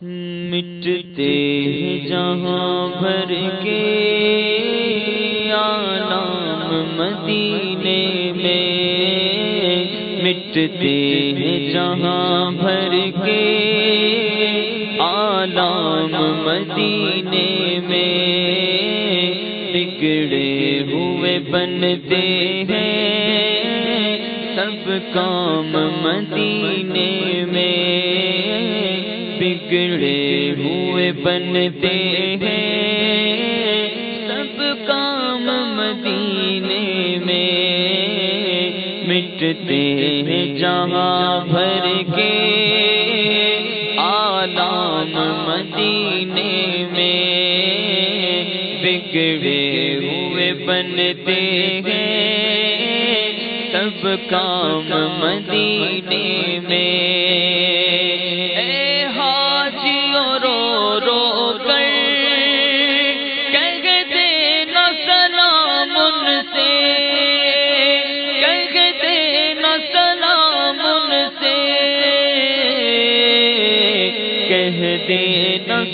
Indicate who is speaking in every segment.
Speaker 1: مٹتے جہاں بھر کے آلام مدینے میں مٹتے جہاں بھر کے آلام مدینے میں بگڑے ہوئے بنتے ہیں سب کام مدینے میں بگڑے ہوئے بنتے ہیں۔ سب کام مدینے میں مٹتے ہیں جہاں بھر کے۔ آلام مدینے میں بگڑے ہوئے بنتے ہیں۔ سب کام مدینے میں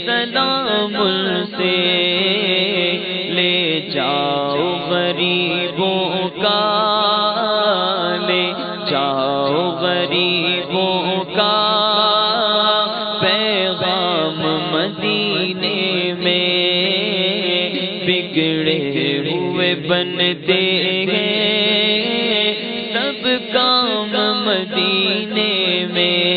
Speaker 1: سلام سے، لے جاؤ غریبوں کا، لے جاؤ غریبوں کا۔ پیغام مدینے میں بگڑے ہوئے بنتے ہیں۔ سب کام مدینے میں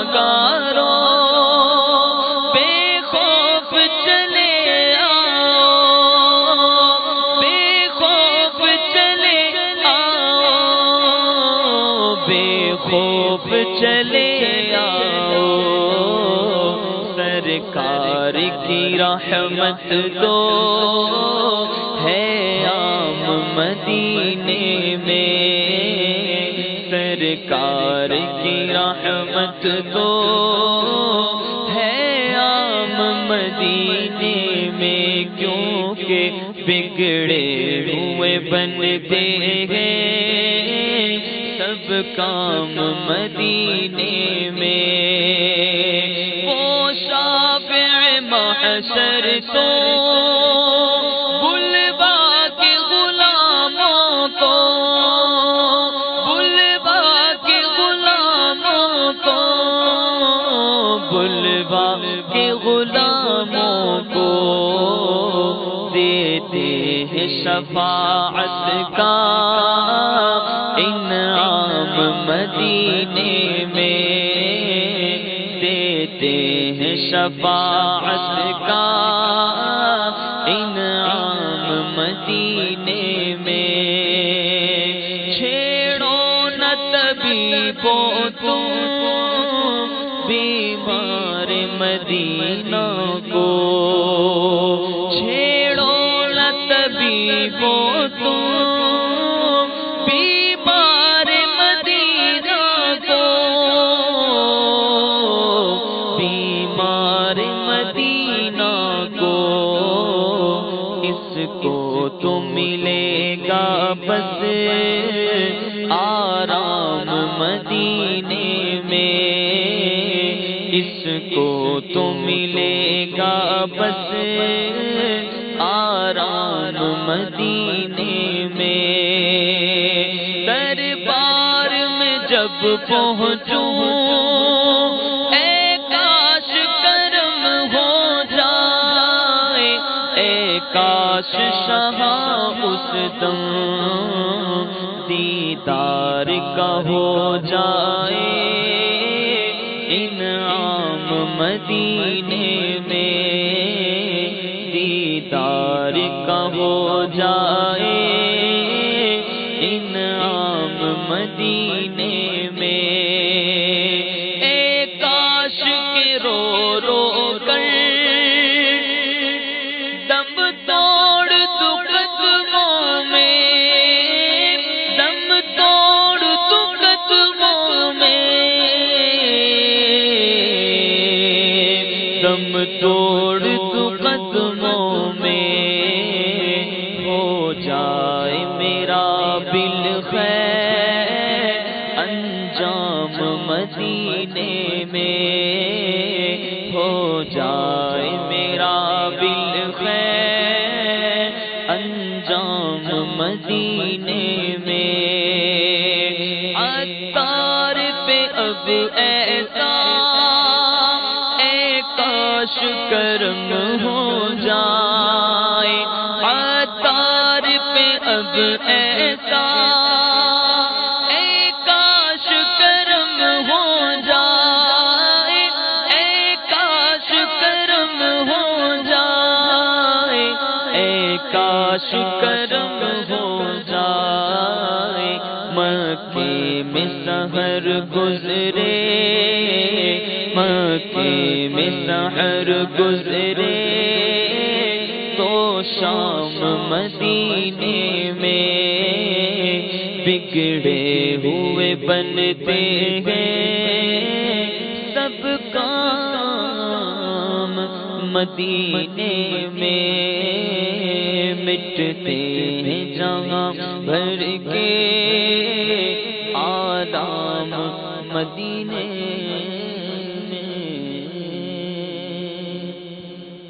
Speaker 1: گناگاروں بے خوف چلے آؤ، بے خوف چلے آؤ، بے خوف چلے آؤ۔ سرکار کی رحمت دو ہے سرکار کی رحمت دو ہے عام مدینے میں کیونکہ بگڑے ہوئے بنتے ہیں سب کام مدینے میں۔ وہ شافع محشر تو کے غلاموں کو دیتے ہیں شفاعت کا۔ مدینے میں دیتے ہیں شفاعت کا۔ طبیبوں تو بیمار مدینہ کو چھیڑو نہ طبیبوں تم بیمار مدینہ کو بیمار مدینہ کو اس کو تو ملے گا بس آرام مدینے میں اس کو تو ملے گا بس آرام مدینے میں دربار میں جب پہنچوں کاش کرم ہو اس دم دیدار کا ہو جائے۔ انعام مدینے میں دیدار کا ہو جائے۔ انعام مدینے میں توڑ تو قدموں میں ہو جائے میرا بل خیر۔ انجام مدینے میں ہو جائے میرا بل خیر۔ انجام مدینے میں۔ اتار پہ اب ایسا کاش کرم ہو جائے۔ اتار پہ اب ایسا اے کاش کرم ہو جائے۔ اے کاش کرم ہو جائے۔ اے کاش کرم میں سہر گزرے، مکے میں سحر گزرے۔ تو شام مدینے میں بگڑے ہوئے بنتے ہیں۔ سب کام مدینے میں مٹتے ہیں جہاں بھر کے۔ دام مدینے